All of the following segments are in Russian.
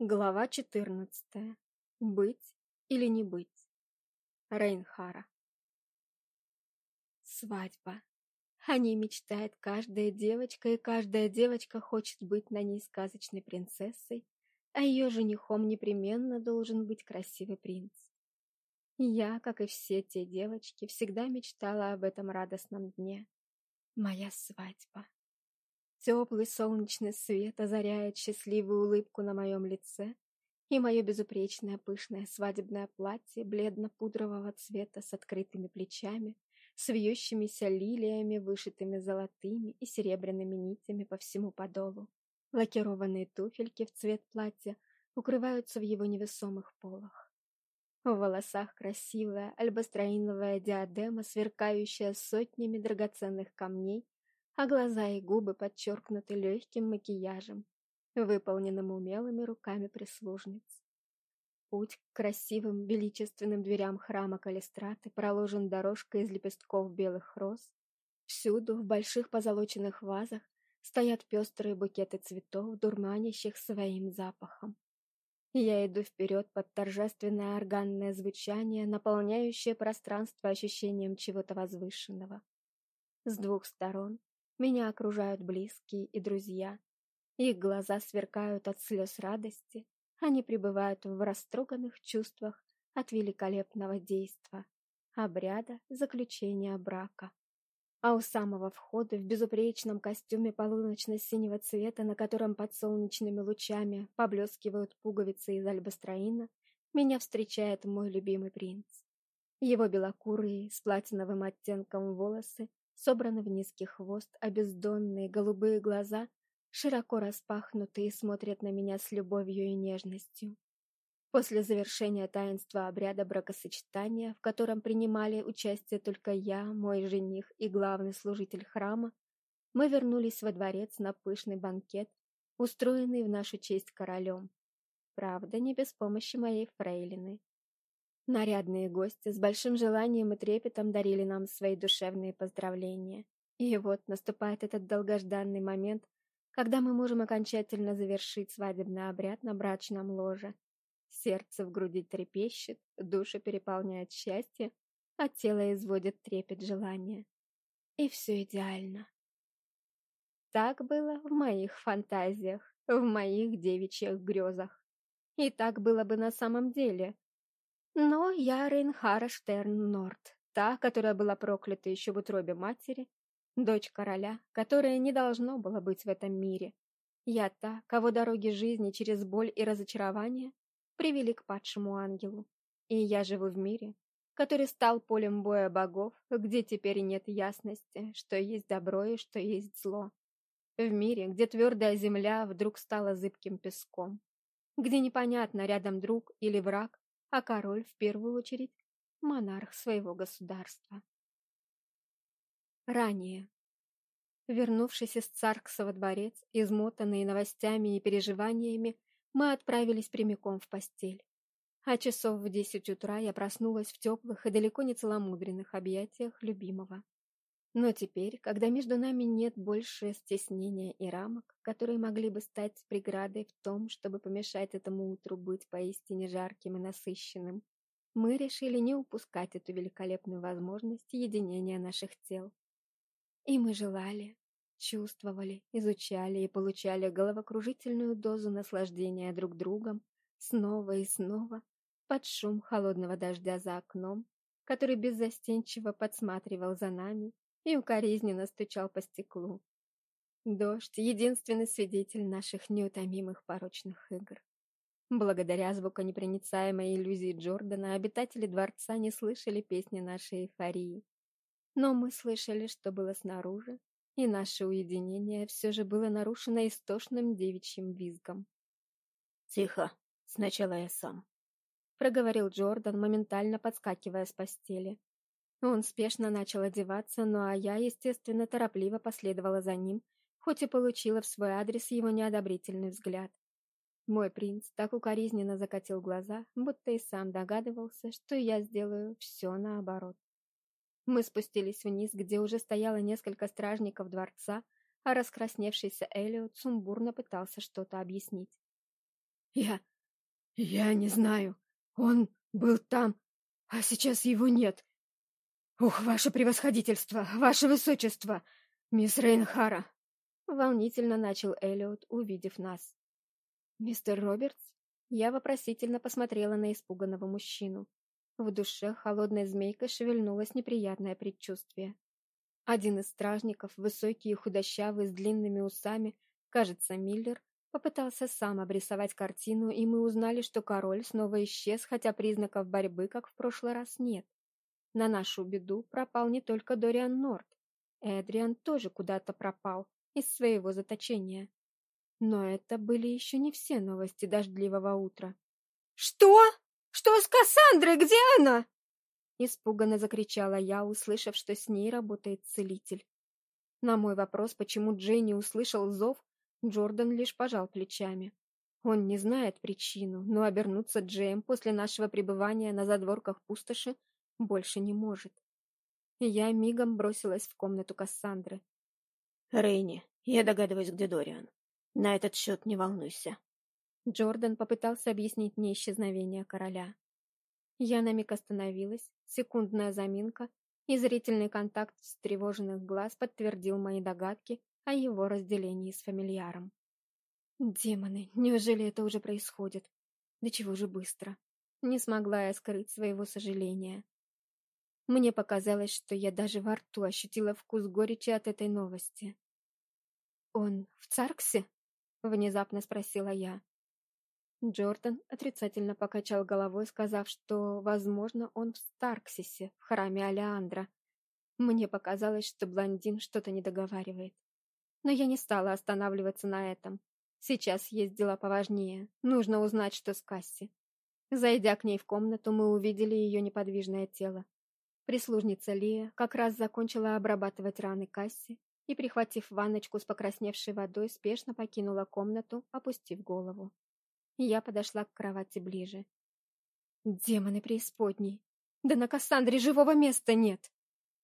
Глава 14. Быть или не быть. Рейнхара. Свадьба. О ней мечтает каждая девочка, и каждая девочка хочет быть на ней сказочной принцессой, а ее женихом непременно должен быть красивый принц. Я, как и все те девочки, всегда мечтала об этом радостном дне. Моя свадьба. Теплый солнечный свет озаряет счастливую улыбку на моем лице, и мое безупречное пышное свадебное платье бледно-пудрового цвета с открытыми плечами, с вьющимися лилиями, вышитыми золотыми и серебряными нитями по всему подолу. Лакированные туфельки в цвет платья укрываются в его невесомых полах. В волосах красивая альбастроиновая диадема, сверкающая сотнями драгоценных камней, а глаза и губы подчеркнуты легким макияжем, выполненным умелыми руками прислужниц. Путь к красивым величественным дверям храма Калистраты проложен дорожкой из лепестков белых роз. Всюду, в больших позолоченных вазах, стоят пестрые букеты цветов, дурманящих своим запахом. Я иду вперед под торжественное органное звучание, наполняющее пространство ощущением чего-то возвышенного. С двух сторон меня окружают близкие и друзья. Их глаза сверкают от слез радости. Они пребывают в растроганных чувствах от великолепного действа, обряда заключения брака. А у самого входа в безупречном костюме полуночно-синего цвета, на котором под солнечными лучами поблескивают пуговицы из альбастроина, меня встречает мой любимый принц. Его белокурые с платиновым оттенком волосы собраны в низкий хвост, а бездонные голубые глаза широко распахнуты и смотрят на меня с любовью и нежностью. После завершения таинства обряда бракосочетания, в котором принимали участие только я, мой жених и главный служитель храма, мы вернулись во дворец на пышный банкет, устроенный в нашу честь королем. Правда, не без помощи моей фрейлины. Нарядные гости с большим желанием и трепетом дарили нам свои душевные поздравления. И вот наступает этот долгожданный момент, когда мы можем окончательно завершить свадебный обряд на брачном ложе. Сердце в груди трепещет, душа переполняет счастье, а тело изводит трепет желания. И все идеально. Так было в моих фантазиях, в моих девичьих грезах. И так было бы на самом деле, но я Рейнхара Штерн-Норд, та, которая была проклята еще в утробе матери, дочь короля, которая не должно было быть в этом мире. Я та, кого дороги жизни через боль и разочарование привели к падшему ангелу. И я живу в мире, который стал полем боя богов, где теперь нет ясности, что есть добро и что есть зло. В мире, где твердая земля вдруг стала зыбким песком, где непонятно, рядом друг или враг, а король в первую очередь монарх своего государства. Ранее. Вернувшись из Царкса во дворец, измотанные новостями и переживаниями, мы отправились прямиком в постель. А часов в десять утра я проснулась в теплых и далеко не целомудренных объятиях любимого. Но теперь, когда между нами нет больше стеснения и рамок, которые могли бы стать преградой в том, чтобы помешать этому утру быть поистине жарким и насыщенным, мы решили не упускать эту великолепную возможность единения наших тел. И мы желали, чувствовали, изучали и получали головокружительную дозу наслаждения друг другом снова и снова под шум холодного дождя за окном, который беззастенчиво подсматривал за нами и укоризненно стучал по стеклу. Дождь — единственный свидетель наших неутомимых порочных игр. Благодаря звуконепроницаемой иллюзии Джордана обитатели дворца не слышали песни нашей эйфории. Но мы слышали, что было снаружи, и наше уединение все же было нарушено истошным девичьим визгом. «Тихо, сначала я сам», — проговорил Джордан, моментально подскакивая с постели. Он спешно начал одеваться, ну а я, естественно, торопливо последовала за ним, хоть и получила в свой адрес его неодобрительный взгляд. Мой принц так укоризненно закатил глаза, будто и сам догадывался, что я сделаю все наоборот. Мы спустились вниз, где уже стояло несколько стражников дворца, а раскрасневшийся Элиот сумбурно пытался что-то объяснить. Я... я не знаю. Он был там, а сейчас его нет. Ух, ваше превосходительство, ваше высочество, мисс Рейнхара!» Волнительно начал Эллиот, увидев нас. «Мистер Робертс?» Я вопросительно посмотрела на испуганного мужчину. В душе холодной змейкой шевельнулось неприятное предчувствие. Один из стражников, высокий и худощавый, с длинными усами, кажется, Миллер, попытался сам обрисовать картину, и мы узнали, что король снова исчез, хотя признаков борьбы, как в прошлый раз, нет. На нашу беду пропал не только Дориан Норт. Эдриан тоже куда-то пропал из своего заточения. Но это были еще не все новости дождливого утра. «Что? Что с Кассандрой? Где она?» Испуганно закричала я, услышав, что с ней работает целитель. На мой вопрос, почему Дженни услышал зов, Джордан лишь пожал плечами. Он не знает причину, но обернуться Джейм после нашего пребывания на задворках пустоши больше не может. Я мигом бросилась в комнату Кассандры. «Рейни, я догадываюсь, где Дориан. На этот счет не волнуйся». Джордан попытался объяснить мне исчезновение короля. Я на миг остановилась, секундная заминка, и зрительный контакт встревоженных глаз подтвердил мои догадки о его разделении с фамильяром. Демоны, неужели это уже происходит? Да чего же быстро? Не смогла я скрыть своего сожаления. Мне показалось, что я даже во рту ощутила вкус горечи от этой новости. «Он в Царксе?» — внезапно спросила я. Джордан отрицательно покачал головой, сказав, что, возможно, он в Старксисе, в храме Алеандра. Мне показалось, что блондин что-то не договаривает. Но я не стала останавливаться на этом. Сейчас есть дела поважнее. Нужно узнать, что с Касси. Зайдя к ней в комнату, мы увидели ее неподвижное тело. Прислужница Лия как раз закончила обрабатывать раны Касси и, прихватив ванночку с покрасневшей водой, спешно покинула комнату, опустив голову. Я подошла к кровати ближе. Демоны преисподней! Да на Кассандре живого места нет!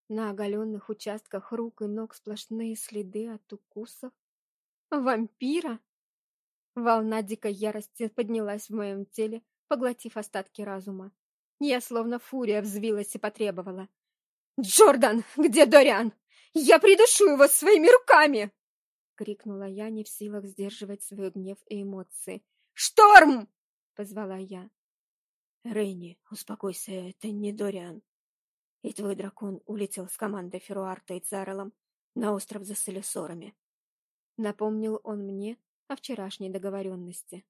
На оголенных участках рук и ног сплошные следы от укусов. Вампира? Волна дикой ярости поднялась в моем теле, поглотив остатки разума. Я словно фурия взвилась и потребовала. «Джордан, где Дориан? Я придушу его своими руками!» Крикнула я, не в силах сдерживать свой гнев и эмоции. «Шторм!» — позвала я. «Рейни, успокойся, это не Дориан. И твой дракон улетел с командой Феруарта и Царелом на остров за Солисорами». Напомнил он мне о вчерашней договоренности.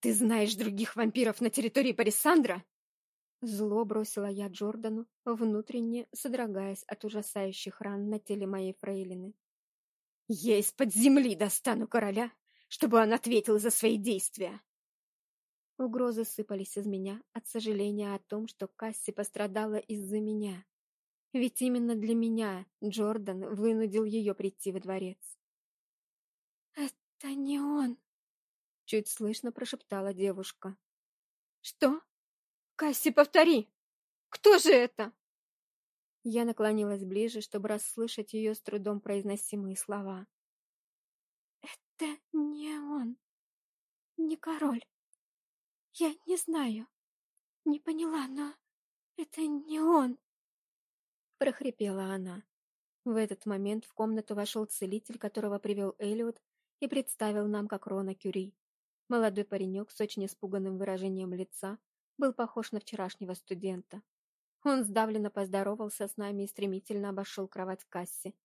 «Ты знаешь других вампиров на территории Парисандра?» Зло бросила я Джордану, внутренне содрогаясь от ужасающих ран на теле моей фрейлины. «Я из-под земли достану короля чтобы он ответил за свои действия. Угрозы сыпались из меня от сожаления о том, что Касси пострадала из-за меня. Ведь именно для меня Джордан вынудил ее прийти во дворец. «Это не он!» — чуть слышно прошептала девушка. «Что? Касси, повтори! Кто же это?» Я наклонилась ближе, чтобы расслышать ее с трудом произносимые слова. Это не он. Не король. Я не знаю. Не поняла, но это не он. Прохрипела она. В этот момент в комнату вошел целитель, которого привел Элliot и представил нам как Рона Кюри. Молодой паренек с очень испуганным выражением лица был похож на вчерашнего студента. Он сдавленно поздоровался с нами и стремительно обошел кровать Касси.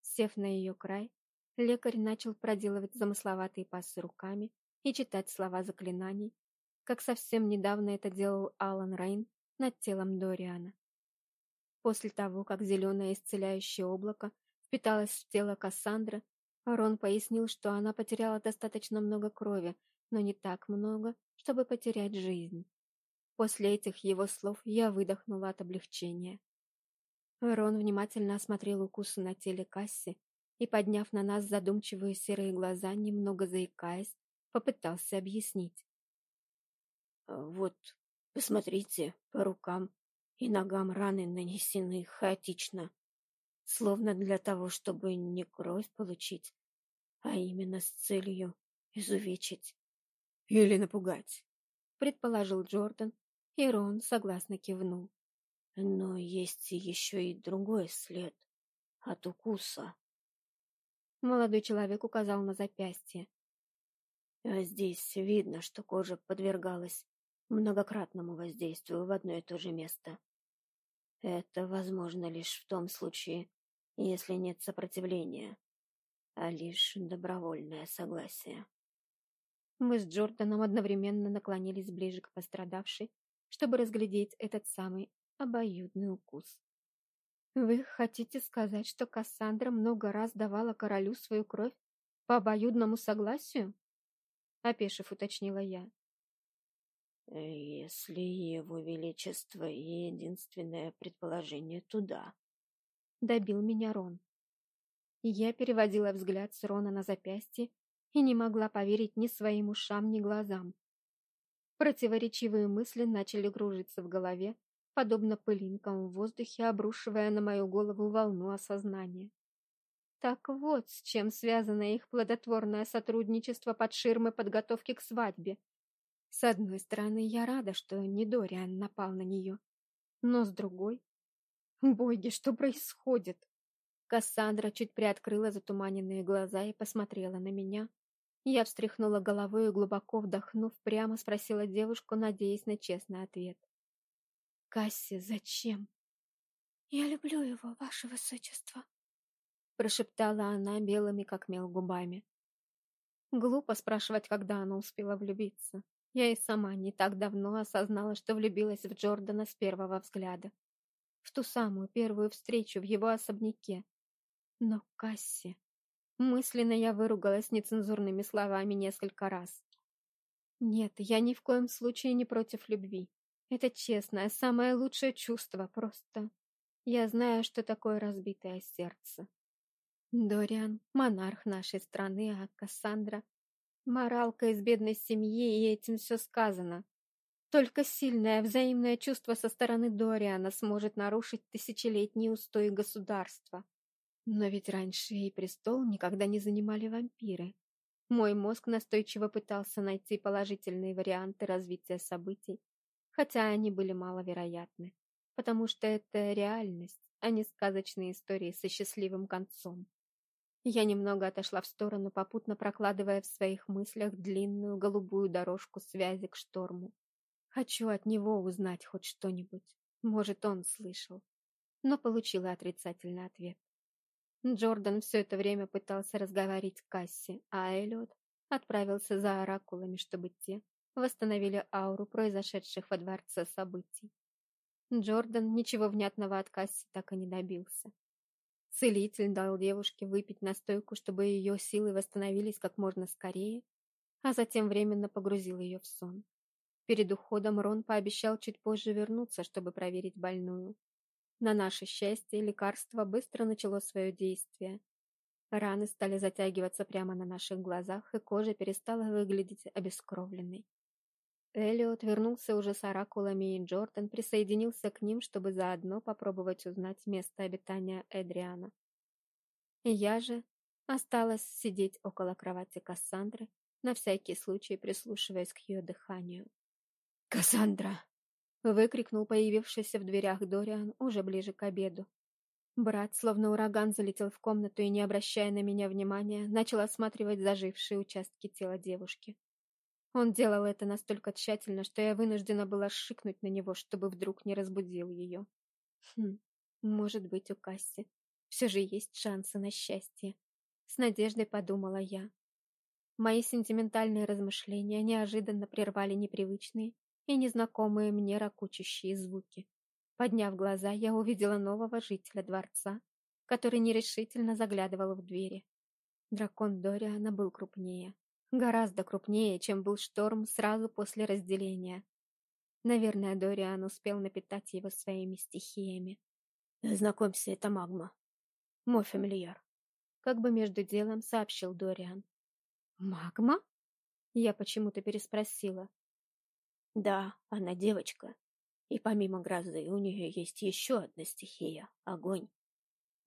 Сев на ее край, Лекарь начал проделывать замысловатые пассы руками и читать слова заклинаний, как совсем недавно это делал Алан Рейн над телом Дориана. После того, как зеленое исцеляющее облако впиталось в тело Кассандры, Рон пояснил, что она потеряла достаточно много крови, но не так много, чтобы потерять жизнь. После этих его слов я выдохнула от облегчения. Рон внимательно осмотрел укусы на теле Касси и, подняв на нас задумчивые серые глаза, немного заикаясь, попытался объяснить. «Вот, посмотрите, по рукам и ногам раны нанесены хаотично, словно для того, чтобы не кровь получить, а именно с целью изувечить. Или напугать, предположил Джордан, и Рон согласно кивнул. Но есть еще и другой след от укуса. Молодой человек указал на запястье. А здесь видно, что кожа подвергалась многократному воздействию в одно и то же место. Это возможно лишь в том случае, если нет сопротивления, а лишь добровольное согласие. Мы с Джорданом одновременно наклонились ближе к пострадавшей, чтобы разглядеть этот самый обоюдный укус. «Вы хотите сказать, что Кассандра много раз давала королю свою кровь по обоюдному согласию?» Опешив, уточнила я. «Если его величество единственное предположение, туда», — добил меня Рон. Я переводила взгляд с Рона на запястье и не могла поверить ни своим ушам, ни глазам. Противоречивые мысли начали кружиться в голове, подобно пылинкам в воздухе, обрушивая на мою голову волну осознания. Так вот, с чем связано их плодотворное сотрудничество под ширмой подготовки к свадьбе. С одной стороны, я рада, что не Дориан напал на нее. Но с другой... Боги, что происходит? Кассандра чуть приоткрыла затуманенные глаза и посмотрела на меня. Я встряхнула головой и, глубоко вдохнув, прямо спросила девушку, надеясь на честный ответ. Касси, зачем? Я люблю его, ваше высочество, прошептала она белыми как мел губами. Глупо спрашивать, когда она успела влюбиться. Я и сама не так давно осознала, что влюбилась в Джордана с первого взгляда. В ту самую первую встречу в его особняке. Но Касси... Мысленно я выругалась нецензурными словами несколько раз. Нет, я ни в коем случае не против любви. Это честное, самое лучшее чувство, просто... Я знаю, что такое разбитое сердце. Дориан — монарх нашей страны, а Кассандра — моралка из бедной семьи, и этим все сказано. Только сильное взаимное чувство со стороны Дориана сможет нарушить тысячелетние устои государства. Но ведь раньше и престол никогда не занимали вампиры. Мой мозг настойчиво пытался найти положительные варианты развития событий, хотя они были маловероятны, потому что это реальность, а не сказочные истории со счастливым концом. Я немного отошла в сторону, попутно прокладывая в своих мыслях длинную голубую дорожку связи к шторму. Хочу от него узнать хоть что-нибудь. Может, он слышал. Но получила отрицательный ответ. Джордан все это время пытался разговорить Касси, а Эллиот отправился за оракулами, чтобы те восстановили ауру произошедших во дворце событий. Джордан ничего внятного от Касси так и не добился. Целитель дал девушке выпить настойку, чтобы ее силы восстановились как можно скорее, а затем временно погрузил ее в сон. Перед уходом Рон пообещал чуть позже вернуться, чтобы проверить больную. На наше счастье, лекарство быстро начало свое действие. Раны стали затягиваться прямо на наших глазах, и кожа перестала выглядеть обескровленной. Эллиот вернулся уже с оракулами, и Джордан присоединился к ним, чтобы заодно попробовать узнать место обитания Эдриана. Я же осталась сидеть около кровати Кассандры, на всякий случай прислушиваясь к ее дыханию. «Кассандра!» — выкрикнул появившийся в дверях Дориан уже ближе к обеду. Брат, словно ураган, залетел в комнату и, не обращая на меня внимания, начал осматривать зажившие участки тела девушки. Он делал это настолько тщательно, что я вынуждена была шикнуть на него, чтобы вдруг не разбудил ее. Хм, может быть, у Касси все же есть шансы на счастье. С надеждой подумала я. Мои сентиментальные размышления неожиданно прервали непривычные и незнакомые мне ракучащие звуки. Подняв глаза, я увидела нового жителя дворца, который нерешительно заглядывал в двери. Дракон Дориана был крупнее. Гораздо крупнее, чем был шторм сразу после разделения. Наверное, Дориан успел напитать его своими стихиями. «Знакомься, это магма. Мой фамильяр», — как бы между делом сообщил Дориан. «Магма?» Я почему-то переспросила. «Да, она девочка. И помимо грозы у нее есть еще одна стихия — огонь».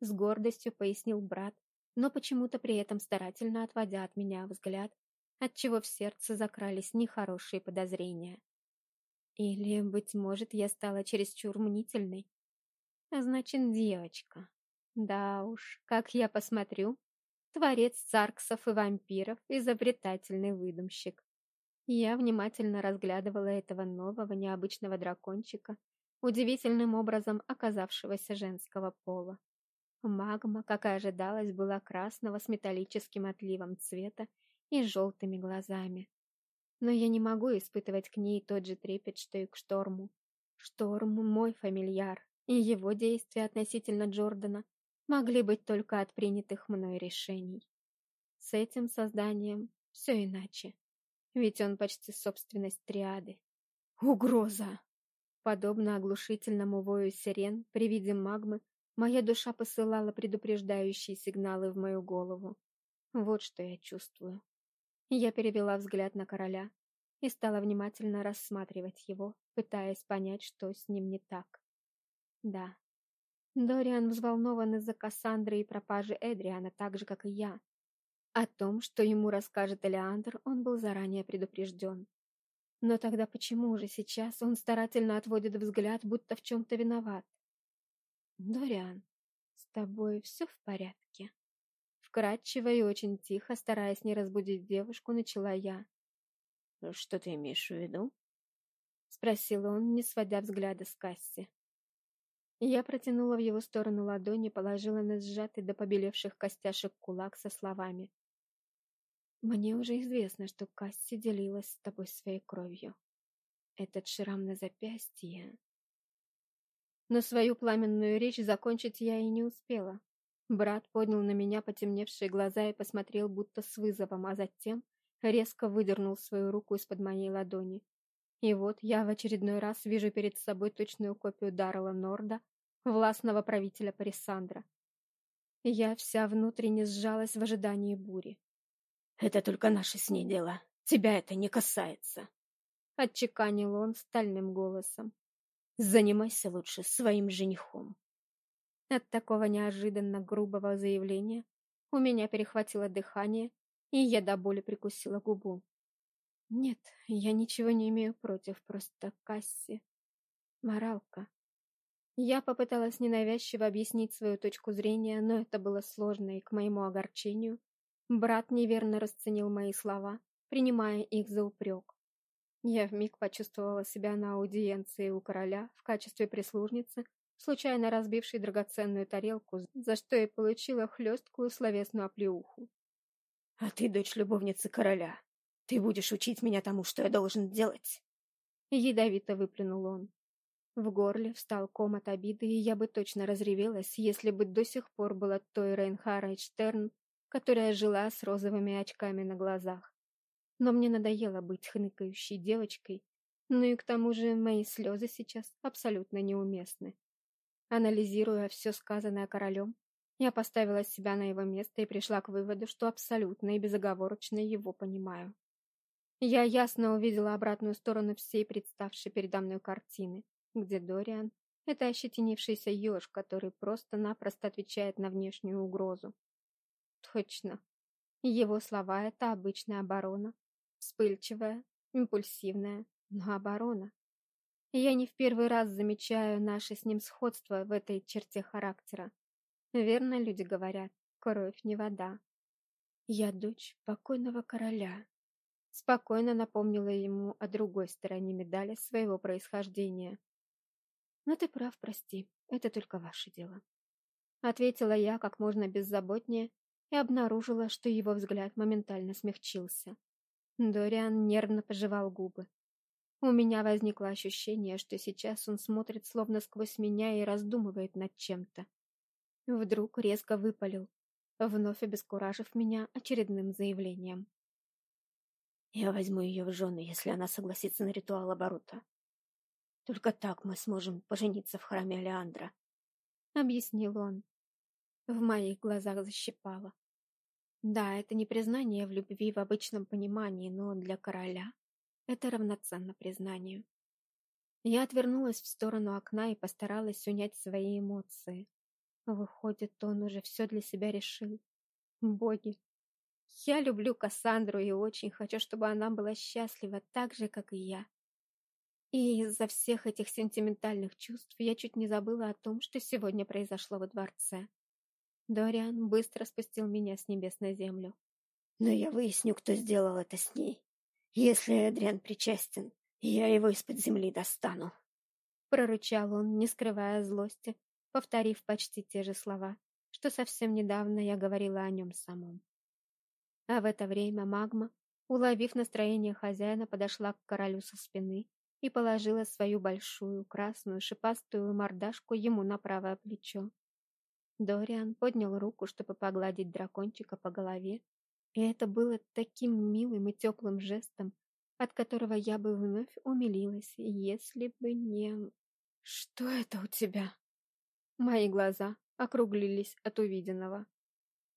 С гордостью пояснил брат, но почему-то при этом старательно отводя от меня взгляд отчего в сердце закрались нехорошие подозрения. Или, быть может, я стала чересчур мнительной? А значит, девочка. Да уж, как я посмотрю, творец царксов и вампиров, изобретательный выдумщик. Я внимательно разглядывала этого нового необычного дракончика, удивительным образом оказавшегося женского пола. Магма, как и ожидалось, была красного с металлическим отливом цвета и желтыми глазами. Но я не могу испытывать к ней тот же трепет, что и к Шторму. Шторм — мой фамильяр, и его действия относительно Джордана могли быть только от принятых мной решений. С этим созданием все иначе, ведь он почти собственность триады. Угроза! Подобно оглушительному вою сирен при виде магмы, моя душа посылала предупреждающие сигналы в мою голову. Вот что я чувствую. Я перевела взгляд на короля и стала внимательно рассматривать его, пытаясь понять, что с ним не так. Да, Дориан взволнован из-за Кассандры и пропажи Эдриана, так же, как и я. О том, что ему расскажет Элеандр, он был заранее предупрежден. Но тогда почему же сейчас он старательно отводит взгляд, будто в чем-то виноват? «Дориан, с тобой все в порядке?» Вкратчиво и очень тихо, стараясь не разбудить девушку, начала я. «Что ты имеешь в виду?» Спросил он, не сводя взгляда с Касси. Я протянула в его сторону ладони, положила на сжатый до побелевших костяшек кулак со словами. «Мне уже известно, что Касси делилась с тобой своей кровью. Этот шрам на запястье...» Но свою пламенную речь закончить я и не успела. Брат поднял на меня потемневшие глаза и посмотрел будто с вызовом, а затем резко выдернул свою руку из-под моей ладони. И вот я в очередной раз вижу перед собой точную копию Даррела Норда, властного правителя Парисандра. Я вся внутренне сжалась в ожидании бури. «Это только наше с ней дело. Тебя это не касается», — отчеканил он стальным голосом. «Занимайся лучше своим женихом». От такого неожиданно грубого заявления у меня перехватило дыхание, и я до боли прикусила губу. Нет, я ничего не имею против, просто Касси. Моралка. Я попыталась ненавязчиво объяснить свою точку зрения, но это было сложно, и к моему огорчению брат неверно расценил мои слова, принимая их за упрек. Я вмиг почувствовала себя на аудиенции у короля в качестве прислужницы, случайно разбившей драгоценную тарелку, за что и получила хлесткую словесную оплеуху. «А ты дочь любовницы короля. Ты будешь учить меня тому, что я должен делать?» Ядовито выплюнул он. В горле встал ком от обиды, и я бы точно разревелась, если бы до сих пор была той Рейнхара Эйчтерн, которая жила с розовыми очками на глазах. Но мне надоело быть хныкающей девочкой, ну и к тому же мои слезы сейчас абсолютно неуместны. Анализируя все сказанное королем, я поставила себя на его место и пришла к выводу, что абсолютно и безоговорочно его понимаю. Я ясно увидела обратную сторону всей представшей передо мной картины, где Дориан — это ощетинившийся еж, который просто-напросто отвечает на внешнюю угрозу. Точно. Его слова — это обычная оборона. Вспыльчивая, импульсивная, но оборона. Я не в первый раз замечаю наше с ним сходство в этой черте характера. Верно люди говорят, кровь не вода. Я дочь покойного короля. Спокойно напомнила ему о другой стороне медали своего происхождения. Но ты прав, прости, это только ваше дело. Ответила я как можно беззаботнее и обнаружила, что его взгляд моментально смягчился. Дориан нервно пожевал губы. У меня возникло ощущение, что сейчас он смотрит словно сквозь меня и раздумывает над чем-то. Вдруг резко выпалил, вновь обескуражив меня очередным заявлением. «Я возьму ее в жены, если она согласится на ритуал оборота. Только так мы сможем пожениться в храме Алеандра», — объяснил он. В моих глазах защипало. Да, это не признание в любви в обычном понимании, но для короля это равноценно признанию. Я отвернулась в сторону окна и постаралась унять свои эмоции. Выходит, он уже все для себя решил. Боги, Я люблю Кассандру и очень хочу, чтобы она была счастлива так же, как и я. И из-за всех этих сентиментальных чувств я чуть не забыла о том, что сегодня произошло во дворце. Дориан быстро спустил меня с небес на землю. Но я выясню, кто сделал это с ней. Если Эдриан причастен, я его из-под земли достану. Прорычал он, не скрывая злости, повторив почти те же слова, что совсем недавно я говорила о нем самом. А в это время магма, уловив настроение хозяина, подошла к королю со спины и положила свою большую красную шипастую мордашку ему на правое плечо. Дориан поднял руку, чтобы погладить дракончика по голове, и это было таким милым и теплым жестом, от которого я бы вновь умилилась, если бы не... «Что это у тебя?» Мои глаза округлились от увиденного.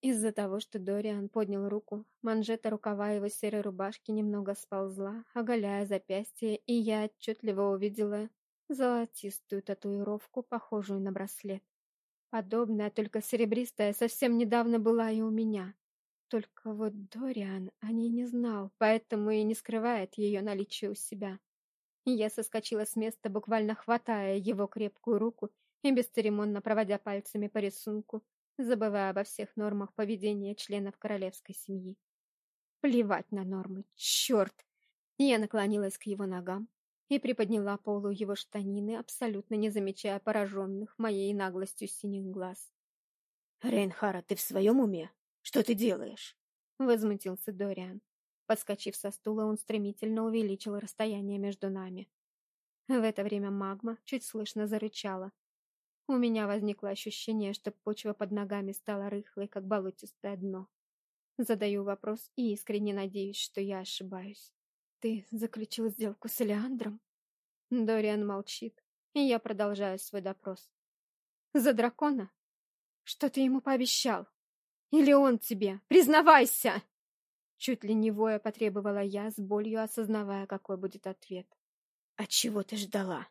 Из-за того, что Дориан поднял руку, манжета рукава его серой рубашки немного сползла, оголяя запястье, и я отчетливо увидела золотистую татуировку, похожую на браслет. Подобная, только серебристая, совсем недавно была и у меня. Только вот Дориан о ней не знал, поэтому и не скрывает ее наличие у себя. Я соскочила с места, буквально хватая его крепкую руку и бесцеремонно проводя пальцами по рисунку, забывая обо всех нормах поведения членов королевской семьи. Плевать на нормы, черт! Я наклонилась к его ногам, и приподняла полу его штанины, абсолютно не замечая пораженных моей наглостью синих глаз. «Рейнхара, ты в своем уме? Что ты делаешь?» Возмутился Дориан. Подскочив со стула, он стремительно увеличил расстояние между нами. В это время магма чуть слышно зарычала. У меня возникло ощущение, что почва под ногами стала рыхлой, как болотистое дно. Задаю вопрос и искренне надеюсь, что я ошибаюсь. «Ты заключил сделку с Элеандром?» Дориан молчит, и я продолжаю свой допрос. «За дракона? Что ты ему пообещал? Или он тебе? Признавайся!» Чуть ли не воя потребовала я, с болью осознавая, какой будет ответ. «А чего ты ждала?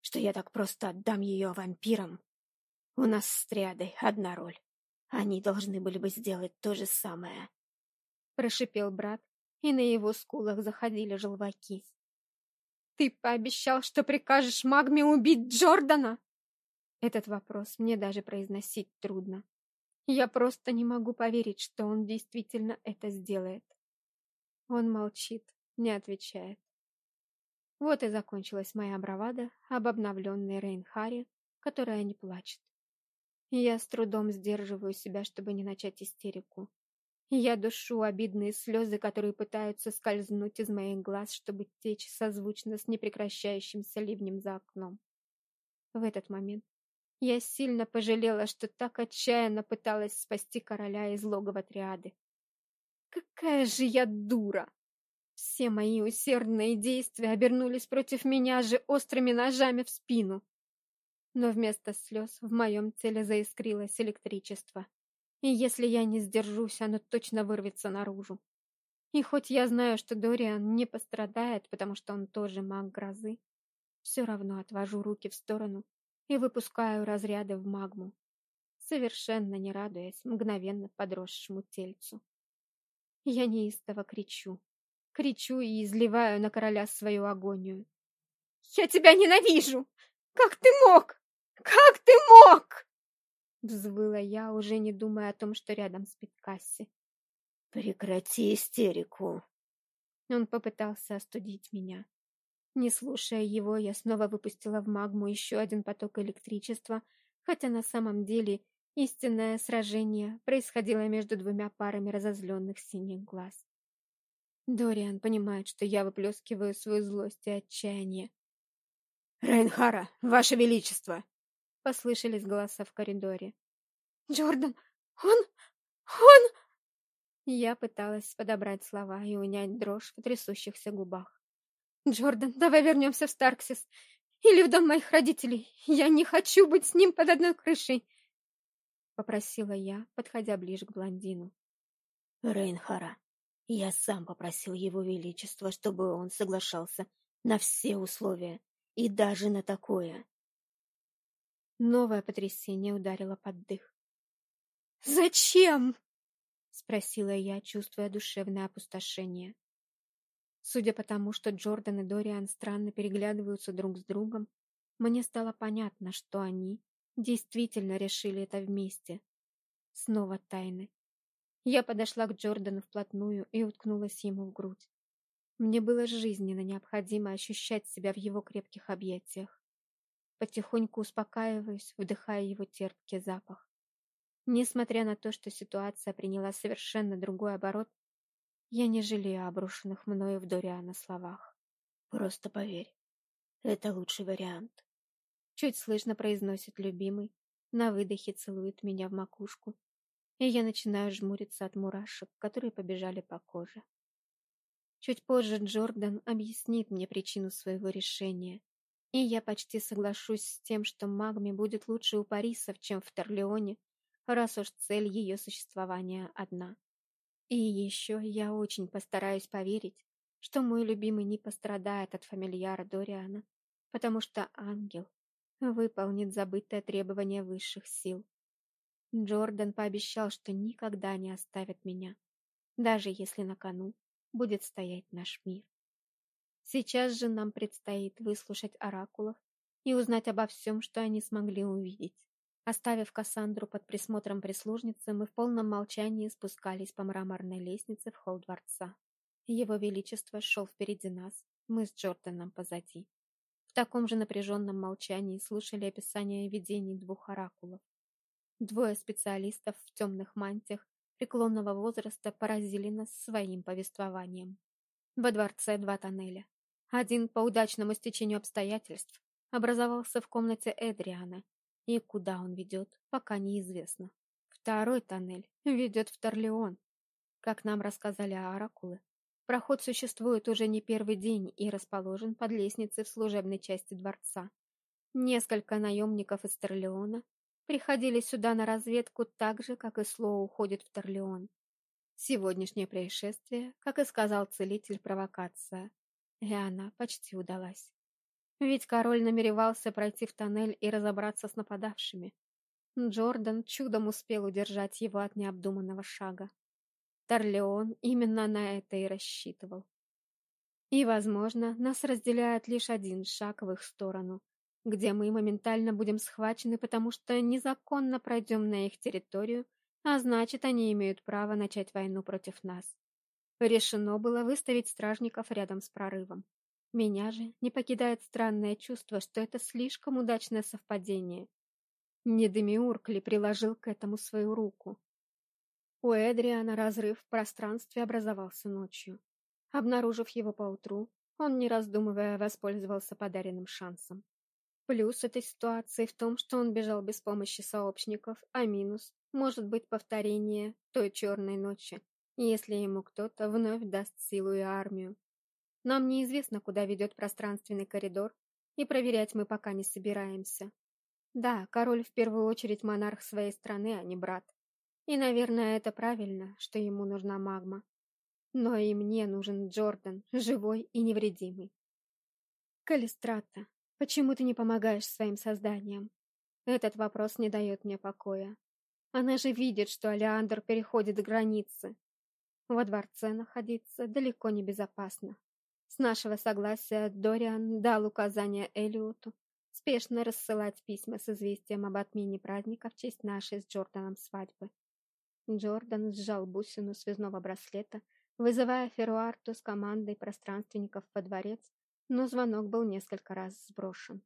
Что я так просто отдам ее вампирам? У нас с Триадой одна роль. Они должны были бы сделать то же самое». Прошипел брат, и на его скулах заходили желваки. «Ты пообещал, что прикажешь Магме убить Джордана?» Этот вопрос мне даже произносить трудно. Я просто не могу поверить, что он действительно это сделает. Он молчит, не отвечает. Вот и закончилась моя бравада об обновленной Рейнхаре, которая не плачет. Я с трудом сдерживаю себя, чтобы не начать истерику. Я душу обидные слезы, которые пытаются скользнуть из моих глаз, чтобы течь созвучно с непрекращающимся ливнем за окном. В этот момент я сильно пожалела, что так отчаянно пыталась спасти короля из логова триады. Какая же я дура! Все мои усердные действия обернулись против меня же острыми ножами в спину. Но вместо слез в моем теле заискрилось электричество и если я не сдержусь, оно точно вырвется наружу. И хоть я знаю, что Дориан не пострадает, потому что он тоже маг грозы, все равно отвожу руки в сторону и выпускаю разряды в магму, совершенно не радуясь мгновенно подросшему тельцу. Я неистово кричу, кричу и изливаю на короля свою агонию. «Я тебя ненавижу! Как ты мог? Как ты мог?» Взвыла я, уже не думая о том, что рядом спит Касси. «Прекрати истерику!» Он попытался остудить меня. Не слушая его, я снова выпустила в магму еще один поток электричества, хотя на самом деле истинное сражение происходило между двумя парами разозленных синих глаз. Дориан понимает, что я выплескиваю свою злость и отчаяние. «Рейнхара, Ваше Величество!» Послышались голоса в коридоре. «Джордан! Он... он...» Я пыталась подобрать слова и унять дрожь в трясущихся губах. «Джордан, давай вернемся в Старксис. Или в дом моих родителей. Я не хочу быть с ним под одной крышей!» Попросила я, подходя ближе к блондину. «Рейнхара, я сам попросил его величество, чтобы он соглашался на все условия, и даже на такое. Новое потрясение ударило под дых. «Зачем?» Спросила я, чувствуя душевное опустошение. Судя по тому, что Джордан и Дориан странно переглядываются друг с другом, мне стало понятно, что они действительно решили это вместе. Снова тайны. Я подошла к Джордану вплотную и уткнулась ему в грудь. Мне было жизненно необходимо ощущать себя в его крепких объятиях. Потихоньку успокаиваюсь, вдыхая его терпкий запах. Несмотря на то, что ситуация приняла совершенно другой оборот, я не жалею обрушенных мною в Дориана словах. Просто поверь, это лучший вариант. Чуть слышно произносит любимый, на выдохе целует меня в макушку, и я начинаю жмуриться от мурашек, которые побежали по коже. Чуть позже Джордан объяснит мне причину своего решения, и я почти соглашусь с тем, что Магме будет лучше у Парисов, чем в Торлеоне, раз уж цель ее существования одна. И еще я очень постараюсь поверить, что мой любимый не пострадает от фамильяра Дориана, потому что ангел выполнит забытое требование высших сил. Джордан пообещал, что никогда не оставит меня, даже если на кону будет стоять наш мир. Сейчас же нам предстоит выслушать оракулов и узнать обо всем, что они смогли увидеть. Оставив Кассандру под присмотром прислужницы, мы в полном молчании спускались по мраморной лестнице в холл дворца. Его Величество шел впереди нас, мы с Джорданом позади. В таком же напряженном молчании слушали описание видений двух оракулов. Двое специалистов в темных мантиях преклонного возраста поразили нас своим повествованием. Во дворце два тоннеля. Один по удачному стечению обстоятельств образовался в комнате Эдриана, и куда он ведет, пока неизвестно. Второй тоннель ведет в Торлеон. Как нам рассказали оракулы, проход существует уже не первый день и расположен под лестницей в служебной части дворца. Несколько наемников из Торлеона приходили сюда на разведку так же, как и Слоу уходит в Торлеон. Сегодняшнее происшествие, как и сказал целитель, провокация. И она почти удалась. Ведь король намеревался пройти в тоннель и разобраться с нападавшими. Джордан чудом успел удержать его от необдуманного шага. Торлеон именно на это и рассчитывал. И, возможно, нас разделяет лишь один шаг в их сторону, где мы моментально будем схвачены, потому что незаконно пройдем на их территорию, а значит, они имеют право начать войну против нас. Решено было выставить стражников рядом с прорывом. Меня же не покидает странное чувство, что это слишком удачное совпадение. Не Демиург ли приложил к этому свою руку? У Эдриана разрыв в пространстве образовался ночью. Обнаружив его поутру, он, не раздумывая, воспользовался подаренным шансом. Плюс этой ситуации в том, что он бежал без помощи сообщников, а минус может быть повторение той черной ночи, если ему кто-то вновь даст силу и армию. Нам неизвестно, куда ведет пространственный коридор, и проверять мы пока не собираемся. Да, король в первую очередь монарх своей страны, а не брат. И, наверное, это правильно, что ему нужна магма. Но и мне нужен Джордан, живой и невредимый. Калистрата, почему ты не помогаешь своим созданиям? Этот вопрос не дает мне покоя. Она же видит, что Алеандр переходит границы. Во дворце находиться далеко не безопасно. С нашего согласия Дориан дал указание Элиоту спешно рассылать письма с известием об отмене праздника в честь нашей с Джорданом свадьбы. Джордан сжал бусину связного браслета, вызывая Феруарту с командой пространственников во дворец, но звонок был несколько раз сброшен.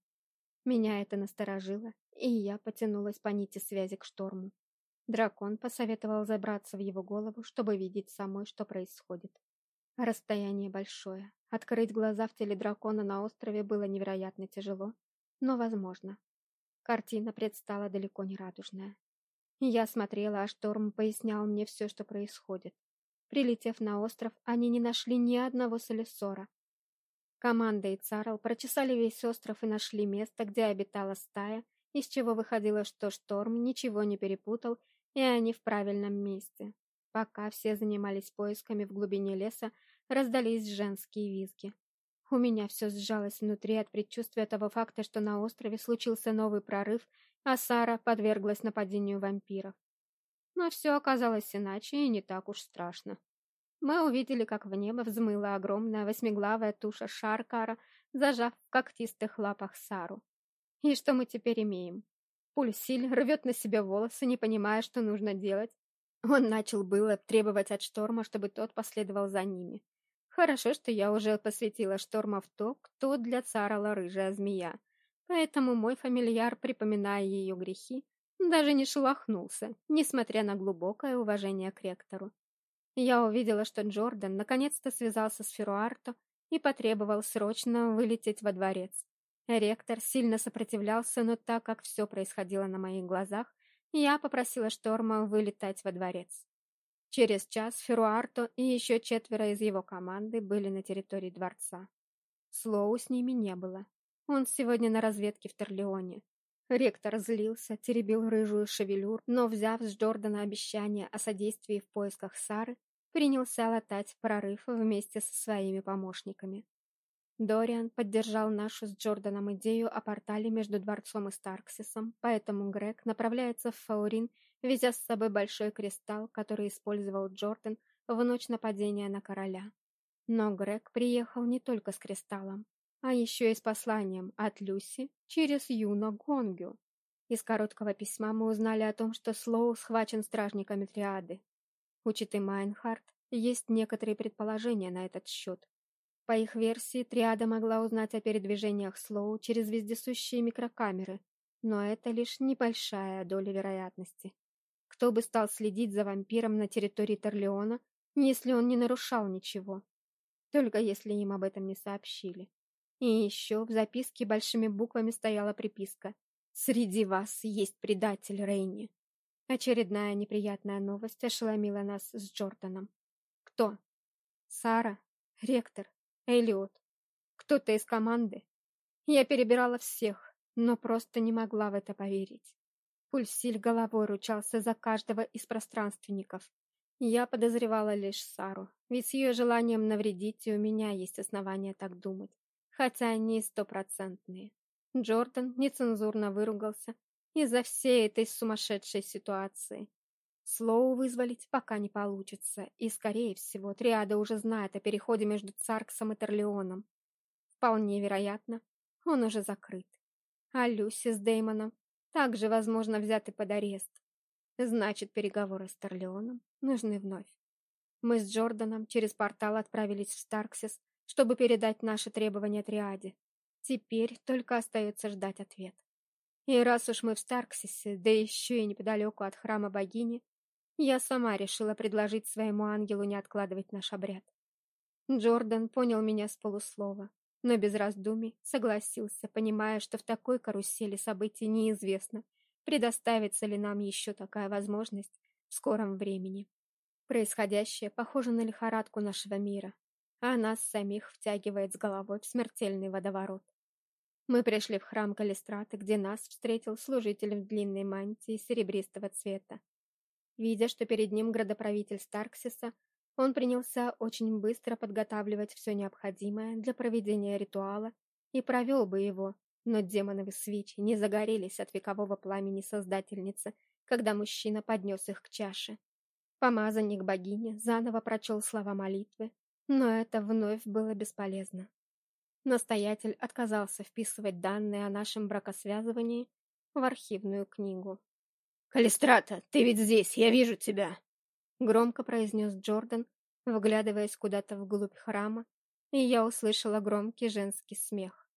Меня это насторожило, и я потянулась по нити связи к шторму. Дракон посоветовал забраться в его голову, чтобы видеть самой, что происходит. Расстояние большое. Открыть глаза в теле дракона на острове было невероятно тяжело, но возможно. Картина предстала далеко не радужная. Я смотрела, а шторм пояснял мне все, что происходит. Прилетев на остров, они не нашли ни одного солисора. Команда и Царл прочесали весь остров и нашли место, где обитала стая, из чего выходило, что шторм ничего не перепутал, и они в правильном месте. Пока все занимались поисками в глубине леса, раздались женские визги. У меня все сжалось внутри от предчувствия того факта, что на острове случился новый прорыв, а Сара подверглась нападению вампиров. Но все оказалось иначе и не так уж страшно. Мы увидели, как в небо взмыла огромная восьмиглавая туша Шаркара, зажав в когтистых лапах Сару. И что мы теперь имеем? Пульсиль рвет на себе волосы, не понимая, что нужно делать. Он начал было требовать от Шторма, чтобы тот последовал за ними. Хорошо, что я уже посвятила Шторма в то, кто для Царала рыжая змея. Поэтому мой фамильяр, припоминая ее грехи, даже не шелохнулся, несмотря на глубокое уважение к ректору. Я увидела, что Джордан наконец-то связался с Феруарто и потребовал срочно вылететь во дворец. Ректор сильно сопротивлялся, но так как все происходило на моих глазах, я попросила Шторма вылетать во дворец. Через час Феруарто и еще четверо из его команды были на территории дворца. Слоу с ними не было. Он сегодня на разведке в Торлеоне. Ректор злился, теребил рыжую шевелюр, но, взяв с Джордана обещание о содействии в поисках Сары, принялся латать прорыв вместе со своими помощниками. Дориан поддержал нашу с Джорданом идею о портале между дворцом и Старксисом, поэтому Грег направляется в Фаурин, везя с собой большой кристалл, который использовал Джордан в ночь нападения на короля. Но Грег приехал не только с кристаллом, а еще и с посланием от Люси через Юна Гонгю. Из короткого письма мы узнали о том, что Слоу схвачен стражниками Триады. У четы Майнхарт, есть некоторые предположения на этот счет, по их версии, Триада могла узнать о передвижениях Слоу через вездесущие микрокамеры, но это лишь небольшая доля вероятности. Кто бы стал следить за вампиром на территории Торлеона, если он не нарушал ничего? Только если им об этом не сообщили. И еще в записке большими буквами стояла приписка «Среди вас есть предатель Рейни». Очередная неприятная новость ошеломила нас с Джорданом. Кто? Сара? Ректор? Эллиот, кто-то из команды. Я перебирала всех, но просто не могла в это поверить. Пульсиль головой ручался за каждого из пространственников. Я подозревала лишь Сару, ведь с ее желанием навредить у меня есть основания так думать, хотя они стопроцентные. Джордан нецензурно выругался из-за всей этой сумасшедшей ситуации. Слоу вызволить пока не получится, и, скорее всего, Триада уже знает о переходе между Царксом и Торлеоном. Вполне вероятно, он уже закрыт. А Люси с Деймоном также, возможно, взяты под арест. Значит, переговоры с Торлеоном нужны вновь. Мы с Джорданом через портал отправились в Старксис, чтобы передать наши требования Триаде. Теперь только остается ждать ответ. И раз уж мы в Старксисе, да еще и неподалеку от храма богини, я сама решила предложить своему ангелу не откладывать наш обряд. Джордан понял меня с полуслова, но без раздумий согласился, понимая, что в такой карусели событий неизвестно, предоставится ли нам еще такая возможность в скором времени. Происходящее похоже на лихорадку нашего мира, а нас самих втягивает с головой в смертельный водоворот. Мы пришли в храм Калистраты, где нас встретил служитель в длинной мантии серебристого цвета. Видя, что перед ним градоправитель Старксиса, он принялся очень быстро подготавливать все необходимое для проведения ритуала и провел бы его, но демоновы свечи не загорелись от векового пламени Создательницы, когда мужчина поднес их к чаше. Помазанник богини заново прочел слова молитвы, но это вновь было бесполезно. Настоятель отказался вписывать данные о нашем бракосвязывании в архивную книгу. «Калистрата, ты ведь здесь, я вижу тебя!» Громко произнес Джордан, вглядываясь куда-то вглубь храма, и я услышала громкий женский смех.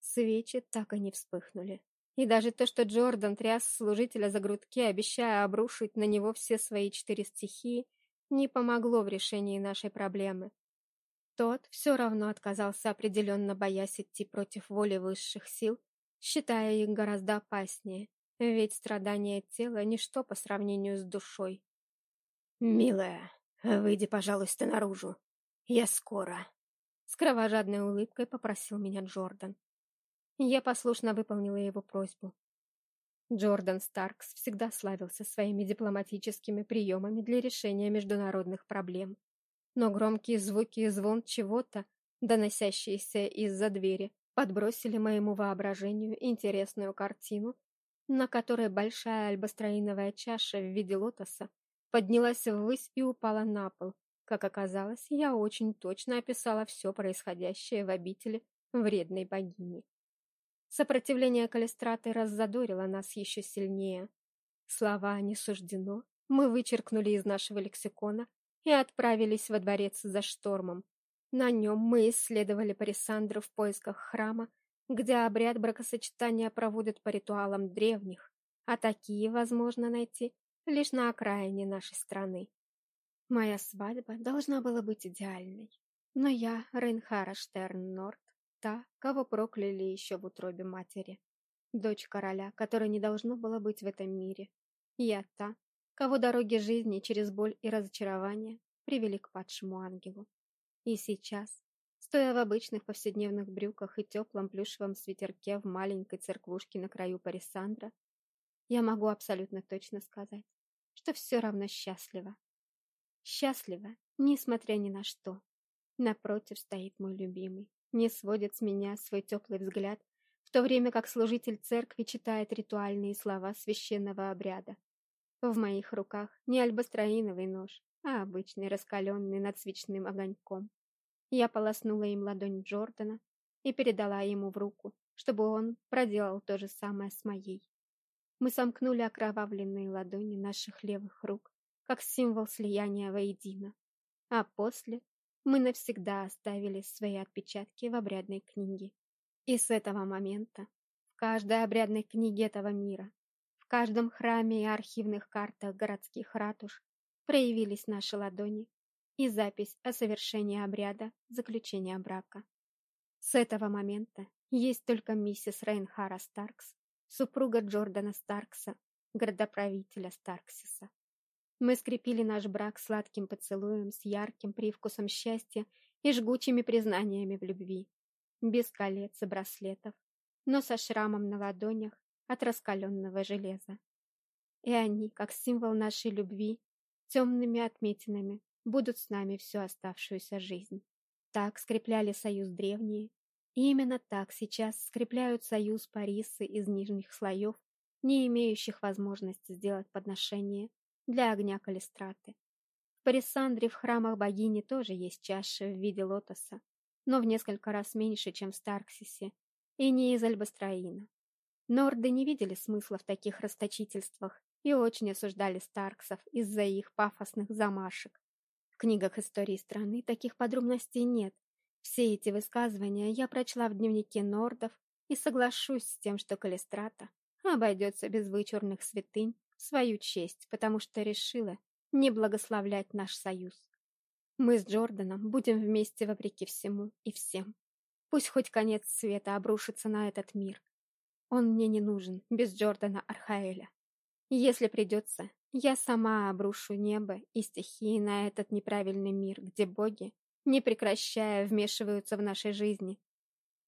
Свечи так и не вспыхнули. И даже то, что Джордан тряс служителя за грудки, обещая обрушить на него все свои четыре стихии, не помогло в решении нашей проблемы. Тот все равно отказался определенно боясь идти против воли высших сил, считая их гораздо опаснее, ведь страдание тела — ничто по сравнению с душой. «Милая, выйди, пожалуйста, наружу. Я скоро», — с кровожадной улыбкой попросил меня Джордан. Я послушно выполнила его просьбу. Джордан Старкс всегда славился своими дипломатическими приемами для решения международных проблем. Но громкие звуки и звон чего-то, доносящиеся из-за двери, подбросили моему воображению интересную картину на которой большая альбастроиновая чаша в виде лотоса поднялась ввысь и упала на пол. Как оказалось, я очень точно описала все происходящее в обители вредной богини. Сопротивление Калистраты раззадорило нас еще сильнее. Слова «не суждено» мы вычеркнули из нашего лексикона и отправились во дворец за штормом. На нем мы исследовали Парисандру в поисках храма, где обряд бракосочетания проводят по ритуалам древних, а такие возможно найти лишь на окраине нашей страны. Моя свадьба должна была быть идеальной, но я, Рейнхара Штерн-Норд, Та, кого прокляли еще в утробе матери. Дочь короля, которой не должно было быть в этом мире. Я та, кого дороги жизни через боль и разочарование привели к падшему ангелу. И сейчас, стоя в обычных повседневных брюках и теплом плюшевом свитерке в маленькой церквушке на краю Парисандра, я могу абсолютно точно сказать, что все равно счастлива. Счастлива, несмотря ни на что. Напротив стоит мой любимый, не сводит с меня свой теплый взгляд, в то время как служитель церкви читает ритуальные слова священного обряда. В моих руках не альбастроиновый нож, а обычный, раскаленный над свечным огоньком. Я полоснула им ладонь Джордана и передала ему в руку, чтобы он проделал то же самое с моей. Мы сомкнули окровавленные ладони наших левых рук, как символ слияния воедино, а после мы навсегда оставили свои отпечатки в обрядной книге. И с этого момента в каждой обрядной книге этого мира, каждом храме и архивных картах городских ратуш проявились наши ладони и запись о совершении обряда заключения брака. С этого момента есть только миссис Рейнхара Старкс, супруга Джордана Старкса, городоправителя Старксиса. Мы скрепили наш брак сладким поцелуем с ярким привкусом счастья и жгучими признаниями в любви. Без колец и браслетов, но со шрамом на ладонях от раскаленного железа. И они, как символ нашей любви, темными отметинами, будут с нами всю оставшуюся жизнь. Так скрепляли союз древние, и именно так сейчас скрепляют союз Парисы из нижних слоев, не имеющих возможности сделать подношение для огня калистраты. В Парисандре в храмах богини тоже есть чаши в виде лотоса, но в несколько раз меньше, чем в Старксисе, и не из Альбастроина. Норды не видели смысла в таких расточительствах и очень осуждали Старксов из-за их пафосных замашек. В книгах истории страны таких подробностей нет. Все эти высказывания я прочла в дневнике Нордов и соглашусь с тем, что Калистрата обойдется без вычурных святынь свою честь, потому что решила не благословлять наш союз. Мы с Джорданом будем вместе вопреки всему и всем. Пусть хоть конец света обрушится на этот мир. Он мне не нужен без Джордана Архаэля. Если придется, я сама обрушу небо и стихии на этот неправильный мир, где боги, не прекращая, вмешиваются в нашей жизни.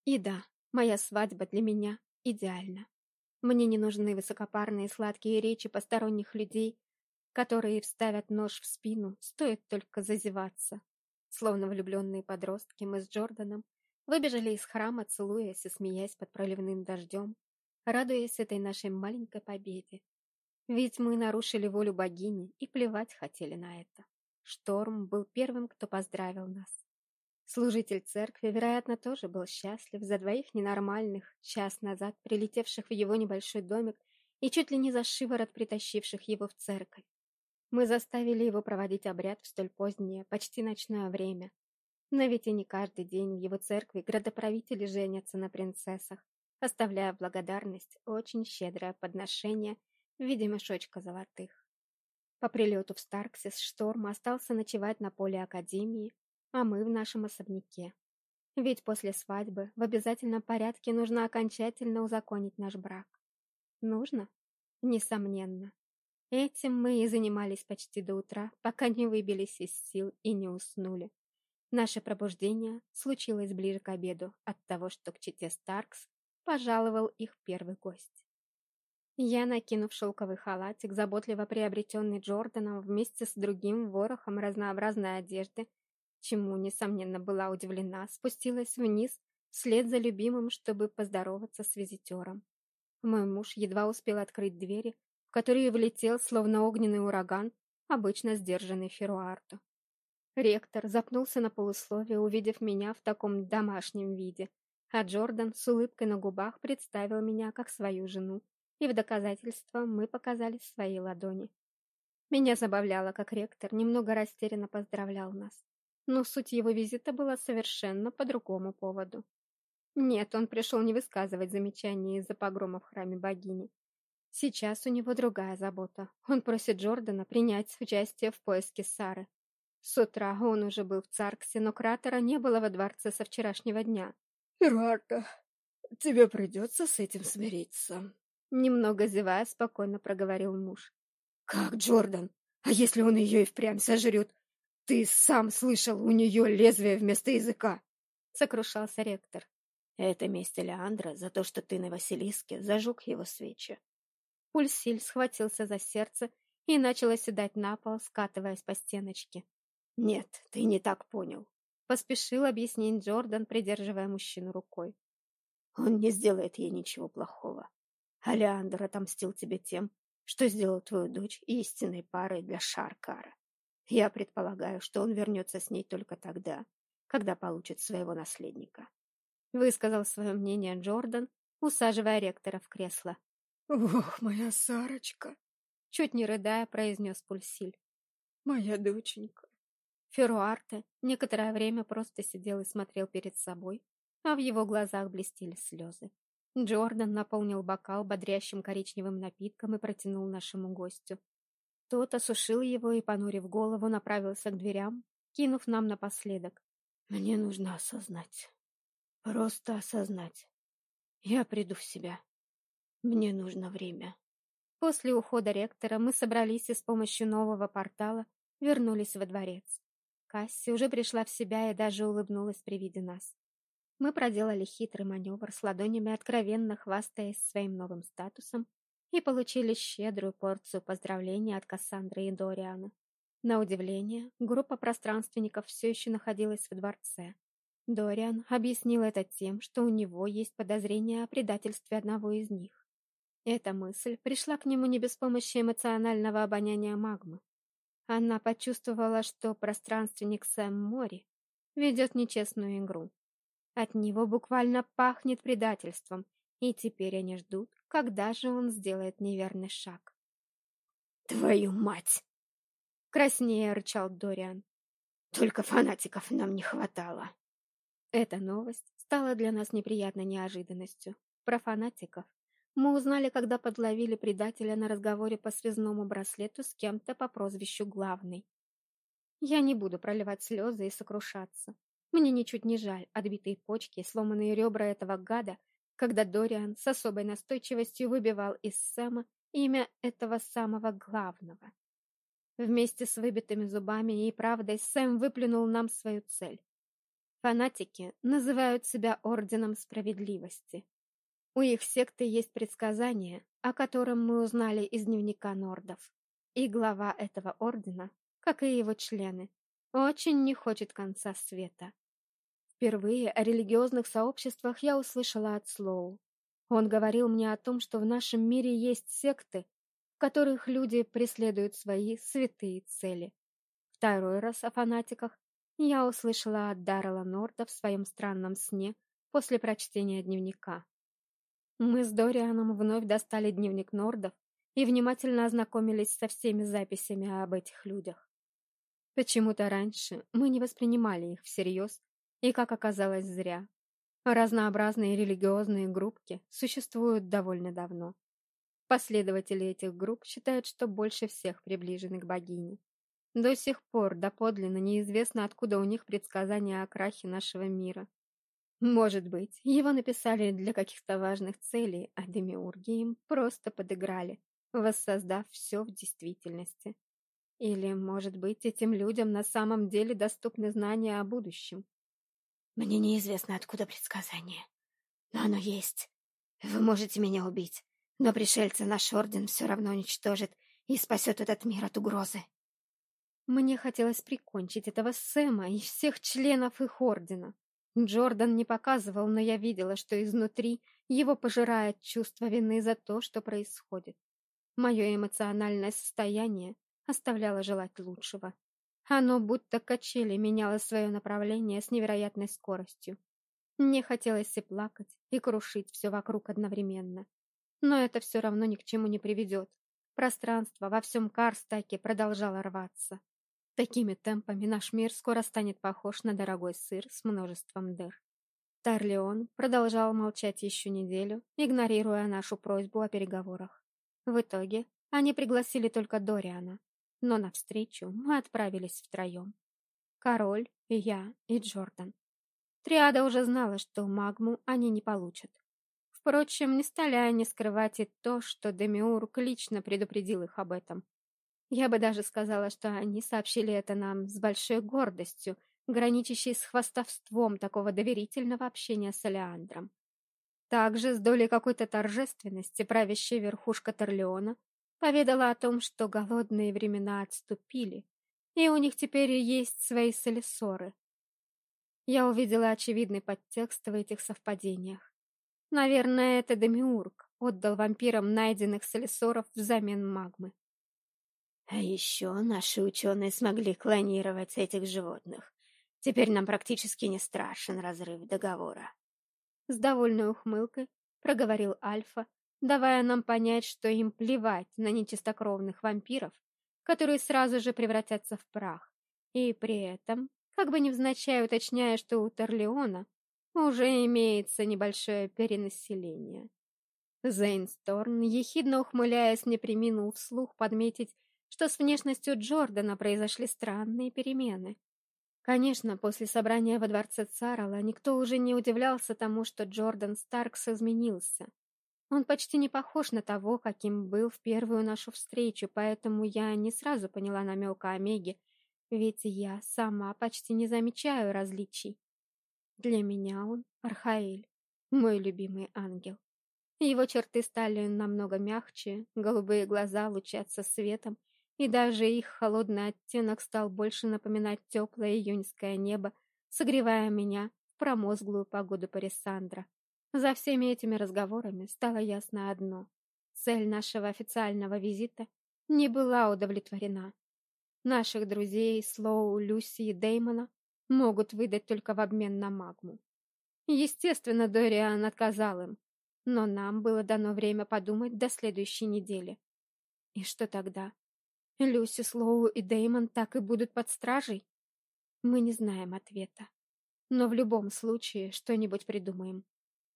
И да, моя свадьба для меня идеальна. Мне не нужны высокопарные сладкие речи посторонних людей, которые вставят нож в спину, стоит только зазеваться. Словно влюбленные подростки, мы с Джорданом выбежали из храма, целуясь и смеясь под проливным дождем, радуясь этой нашей маленькой победе. Ведь мы нарушили волю богини и плевать хотели на это. Шторм был первым, кто поздравил нас. Служитель церкви, вероятно, тоже был счастлив за двоих ненормальных, час назад прилетевших в его небольшой домик и чуть ли не за шиворот притащивших его в церковь. Мы заставили его проводить обряд в столь позднее, почти ночное время. Но ведь и не каждый день в его церкви градоправители женятся на принцессах, оставляя благодарность очень щедрое подношение в виде мешочка золотых. По прилету в Старксис Шторм остался ночевать на поле Академии, а мы в нашем особняке. Ведь после свадьбы в обязательном порядке нужно окончательно узаконить наш брак. Нужно? Несомненно. Этим мы и занимались почти до утра, пока не выбились из сил и не уснули. Наше пробуждение случилось ближе к обеду от того, что к чете Старкс пожаловал их первый гость. Я, накинув шелковый халатик, заботливо приобретенный Джорданом вместе с другим ворохом разнообразной одежды, чему, несомненно, была удивлена, спустилась вниз вслед за любимым, чтобы поздороваться с визитером. Мой муж едва успел открыть двери, в которые влетел, словно огненный ураган, обычно сдержанный Феруарту. Ректор запнулся на полусловие, увидев меня в таком домашнем виде, а Джордан с улыбкой на губах представил меня как свою жену, и в доказательство мы показали свои ладони. Меня забавляло, как ректор немного растерянно поздравлял нас. Но суть его визита была совершенно по другому поводу. Нет, он пришел не высказывать замечаний из-за погрома в храме богини. Сейчас у него другая забота. Он просит Джордана принять участие в поиске Сары. С утра он уже был в Царксе, но кратера не было во дворце со вчерашнего дня. «Ирарта, тебе придется с этим смириться», — немного зевая, спокойно проговорил муж. «Как Джордан? А если он ее и впрямь сожрет? Ты сам слышал, у нее лезвие вместо языка!» — сокрушался ректор. «Это месть Леандра за то, что ты на Василиске зажег его свечи». Пульсиль схватился за сердце и начал оседать на пол, скатываясь по стеночке. «Нет, ты не так понял», — поспешил объяснить Джордан, придерживая мужчину рукой. «Он не сделает ей ничего плохого. Алеандр отомстил тебе тем, что сделал твою дочь истинной парой для Шаркара. Я предполагаю, что он вернется с ней только тогда, когда получит своего наследника. Высказал свое мнение Джордан, усаживая ректора в кресло. «Ох, моя Сарочка!» Чуть не рыдая, произнес Пульсиль. «Моя доченька!» Феруарте некоторое время просто сидел и смотрел перед собой, а в его глазах блестели слезы. Джордан наполнил бокал бодрящим коричневым напитком и протянул нашему гостю. Тот осушил его и, понурив голову, направился к дверям, кинув нам напоследок. «Мне нужно осознать. Просто осознать. Я приду в себя. Мне нужно время». После ухода ректора мы собрались и с помощью нового портала вернулись во дворец. Касси уже пришла в себя и даже улыбнулась при виде нас. Мы проделали хитрый маневр с ладонями, откровенно хвастаясь своим новым статусом, и получили щедрую порцию поздравлений от Кассандры и Дориана. На удивление, группа пространственников все еще находилась в дворце. Дориан объяснил это тем, что у него есть подозрение о предательстве одного из них. Эта мысль пришла к нему не без помощи эмоционального обоняния магмы. Она почувствовала, что пространственник Сэм Мори ведет нечестную игру. От него буквально пахнет предательством, и теперь они ждут, когда же он сделает неверный шаг. «Твою мать!» — краснее рычал Дориан. «Только фанатиков нам не хватало!» Эта новость стала для нас неприятной неожиданностью. Про фанатиков мы узнали, когда подловили предателя на разговоре по связному браслету с кем-то по прозвищу Главный. Я не буду проливать слезы и сокрушаться. Мне ничуть не жаль отбитые почки и сломанные ребра этого гада, когда Дориан с особой настойчивостью выбивал из Сэма имя этого самого главного. Вместе с выбитыми зубами и правдой Сэм выплюнул нам свою цель. Фанатики называют себя Орденом Справедливости. У их секты есть предсказание, о котором мы узнали из дневника Нордов. И глава этого ордена, как и его члены, очень не хочет конца света. Впервые о религиозных сообществах я услышала от Слоу. Он говорил мне о том, что в нашем мире есть секты, в которых люди преследуют свои святые цели. Второй раз о фанатиках я услышала от Даррела Норда в своем странном сне после прочтения дневника. Мы с Дорианом вновь достали дневник Нордов и внимательно ознакомились со всеми записями об этих людях. Почему-то раньше мы не воспринимали их всерьез и, как оказалось, зря. Разнообразные религиозные группки существуют довольно давно. Последователи этих групп считают, что больше всех приближены к богине. До сих пор доподлинно неизвестно, откуда у них предсказания о крахе нашего мира. Может быть, его написали для каких-то важных целей, а демиурги им просто подыграли, воссоздав все в действительности. Или, может быть, этим людям на самом деле доступны знания о будущем. Мне неизвестно, откуда предсказание. Но оно есть. Вы можете меня убить, но пришельца наш орден все равно уничтожит и спасет этот мир от угрозы. Мне хотелось прикончить этого Сэма и всех членов их ордена. Джордан не показывал, но я видела, что изнутри его пожирает чувство вины за то, что происходит. Мое эмоциональное состояние оставляло желать лучшего. Оно будто качели меняло свое направление с невероятной скоростью. Мне хотелось и плакать, и крушить все вокруг одновременно. Но это все равно ни к чему не приведет. Пространство во всем Карстаке продолжало рваться. Такими темпами наш мир скоро станет похож на дорогой сыр с множеством дыр. Тарлеон продолжал молчать еще неделю, игнорируя нашу просьбу о переговорах. В итоге они пригласили только Дориана, но навстречу мы отправились втроем. Король, я и Джордан. Триада уже знала, что магму они не получат. Впрочем, не стали они скрывать и то, что Демиург лично предупредил их об этом. Я бы даже сказала, что они сообщили это нам с большой гордостью, граничащей с хвастовством такого доверительного общения с Алеандром. Также с долей какой-то торжественности правящая верхушка Торлеона поведала о том, что голодные времена отступили, и у них теперь есть свои солисоры. Я увидела очевидный подтекст в этих совпадениях. Наверное, это Демиург отдал вампирам найденных солисоров взамен магмы. А еще наши ученые смогли клонировать этих животных. Теперь нам практически не страшен разрыв договора. С довольной ухмылкой проговорил Альфа, давая нам понять, что им плевать на нечистокровных вампиров, которые сразу же превратятся в прах, и при этом, как бы невзначай уточняя, что у Торлеона уже имеется небольшое перенаселение. Зейнсторн, ехидно ухмыляясь, не приминул вслух подметить, что с внешностью Джордана произошли странные перемены. Конечно, после собрания во дворце Царала никто уже не удивлялся тому, что Джордан Старкс изменился. Он почти не похож на того, каким был в первую нашу встречу, поэтому я не сразу поняла намека Омеги, ведь я сама почти не замечаю различий. Для меня он Архаэль, мой любимый ангел. Его черты стали намного мягче, голубые глаза лучатся светом, и даже их холодный оттенок стал больше напоминать теплое июньское небо, согревая меня в промозглую погоду Парисандра. За всеми этими разговорами стало ясно одно. Цель нашего официального визита не была удовлетворена. Наших друзей Слоу, Люси и Деймона могут выдать только в обмен на магму. Естественно, Дориан отказал им, но нам было дано время подумать до следующей недели. И что тогда? Люси, Слоу и Деймон так и будут под стражей? Мы не знаем ответа. Но в любом случае что-нибудь придумаем.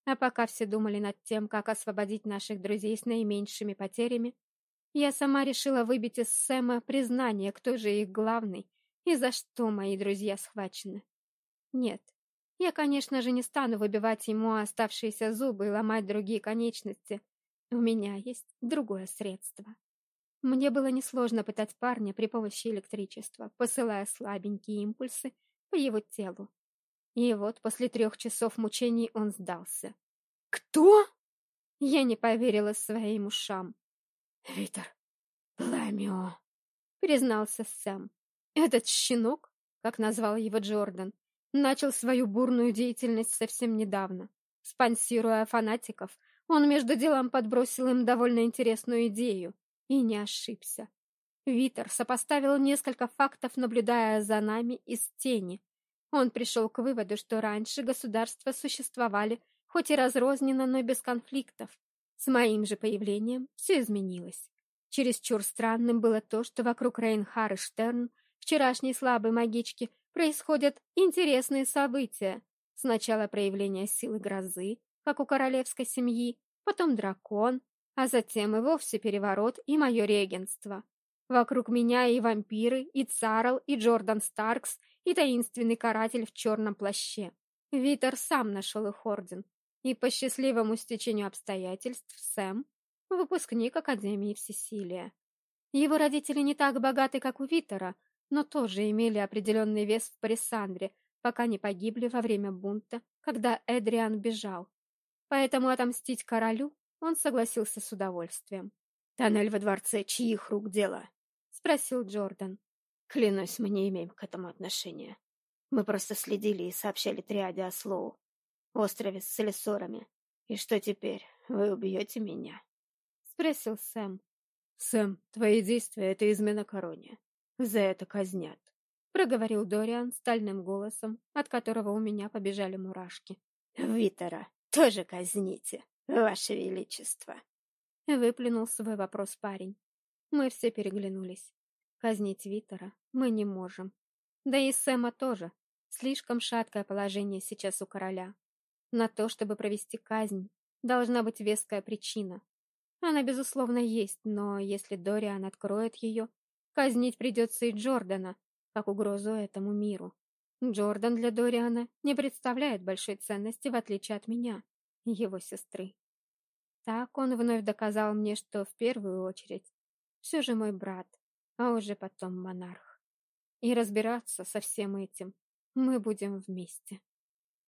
А пока все думали над тем, как освободить наших друзей с наименьшими потерями, я сама решила выбить из Сэма признание, кто же их главный и за что мои друзья схвачены? Нет, я, конечно же, не стану выбивать ему оставшиеся зубы и ломать другие конечности. У меня есть другое средство. Мне было несложно пытать парня при помощи электричества, посылая слабенькие импульсы по его телу. И вот после трех часов мучений он сдался. «Кто?» Я не поверила своим ушам. «Витер, Пламио», — признался Сэм. Этот щенок, как назвал его Джордан, начал свою бурную деятельность совсем недавно. Спонсируя фанатиков, он между делом подбросил им довольно интересную идею. И не ошибся. Витер сопоставил несколько фактов, наблюдая за нами из тени. Он пришел к выводу, что раньше государства существовали, хоть и разрозненно, но без конфликтов. С моим же появлением все изменилось. Чересчур странным было то, что вокруг Рейнхар и Штерн вчерашней слабой магички происходят интересные события. Сначала проявление силы грозы, как у королевской семьи, потом дракон, а затем и вовсе переворот и мое регенство. Вокруг меня и вампиры, и Царл, и Джордан Старкс, и таинственный каратель в черном плаще. Витер сам нашел их орден. И по счастливому стечению обстоятельств Сэм — выпускник Академии Всесилия. Его родители не так богаты, как у Витера, но тоже имели определенный вес в Парисандре, пока не погибли во время бунта, когда Эдриан бежал. Поэтому отомстить королю он согласился с удовольствием. «Тоннель во дворце чьих рук дело?» — спросил Джордан. «Клянусь, мы не имеем к этому отношения». Мы просто следили и сообщали триаде о Слоу, острове с солисорами. И что теперь? Вы убьете меня?» Спросил Сэм. «Сэм, твои действия — это измена короне. За это казнят», — проговорил Дориан стальным голосом, от которого у меня побежали мурашки. «Витера тоже казните, ваше величество!» Выплюнул свой вопрос парень. Мы все переглянулись. Казнить Витера мы не можем. Да и Сэма тоже. Слишком шаткое положение сейчас у короля. На то, чтобы провести казнь, должна быть веская причина. Она, безусловно, есть, но если Дориан откроет ее, казнить придется и Джордана, как угрозу этому миру. Джордан для Дориана не представляет большой ценности, в отличие от меня, его сестры. Так он вновь доказал мне, что в первую очередь все же мой брат, а уже потом монарх. И разбираться со всем этим мы будем вместе.